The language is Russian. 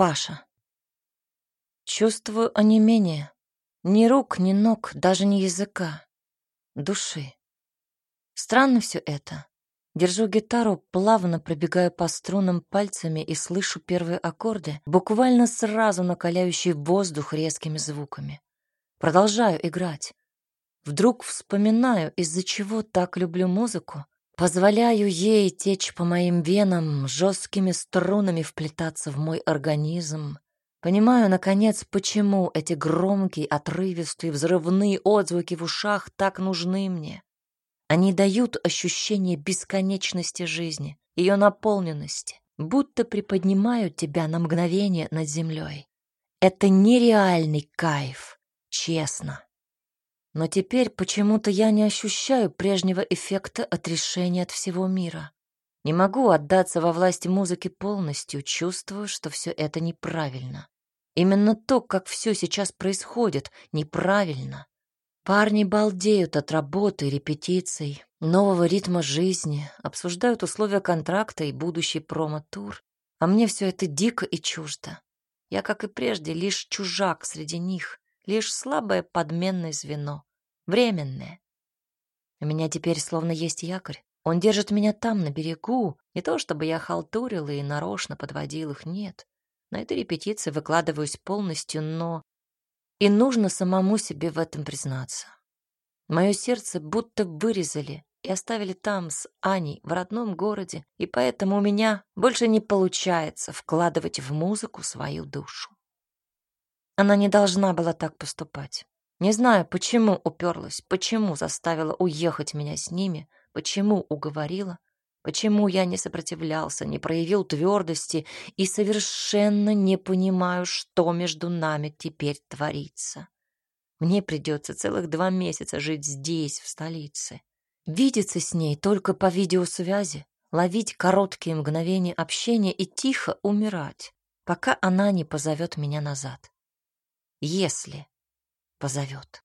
Паша. Чувствую онемение. Ни рук, ни ног, даже ни языка. Души. Странно все это. Держу гитару, плавно пробегаю по струнам пальцами и слышу первые аккорды, буквально сразу накаляющие воздух резкими звуками. Продолжаю играть. Вдруг вспоминаю, из-за чего так люблю музыку, позволяю ей течь по моим венам, жесткими струнами вплетаться в мой организм. Понимаю, наконец, почему эти громкие, отрывистые, взрывные отзвуки в ушах так нужны мне. Они дают ощущение бесконечности жизни, ее наполненности, будто приподнимают тебя на мгновение над землей. Это нереальный кайф, честно. Но теперь почему-то я не ощущаю прежнего эффекта отрешения от всего мира. Не могу отдаться во власти музыки полностью, чувствую, что все это неправильно. Именно то, как все сейчас происходит, неправильно. Парни балдеют от работы, репетиций, нового ритма жизни, обсуждают условия контракта и будущий промо-тур. А мне все это дико и чуждо. Я, как и прежде, лишь чужак среди них, лишь слабое подменное звено, временное. У меня теперь словно есть якорь. Он держит меня там, на берегу. Не то, чтобы я халтурила и нарочно подводил их, нет. На этой репетиции выкладываюсь полностью, но и нужно самому себе в этом признаться. Мое сердце будто вырезали и оставили там с Аней в родном городе, и поэтому у меня больше не получается вкладывать в музыку свою душу. Она не должна была так поступать. Не знаю, почему уперлась, почему заставила уехать меня с ними, почему уговорила, Почему я не сопротивлялся, не проявил твердости и совершенно не понимаю, что между нами теперь творится. Мне придется целых два месяца жить здесь, в столице. Видеться с ней только по видеосвязи, ловить короткие мгновения общения и тихо умирать, пока она не позовет меня назад. Если позовет.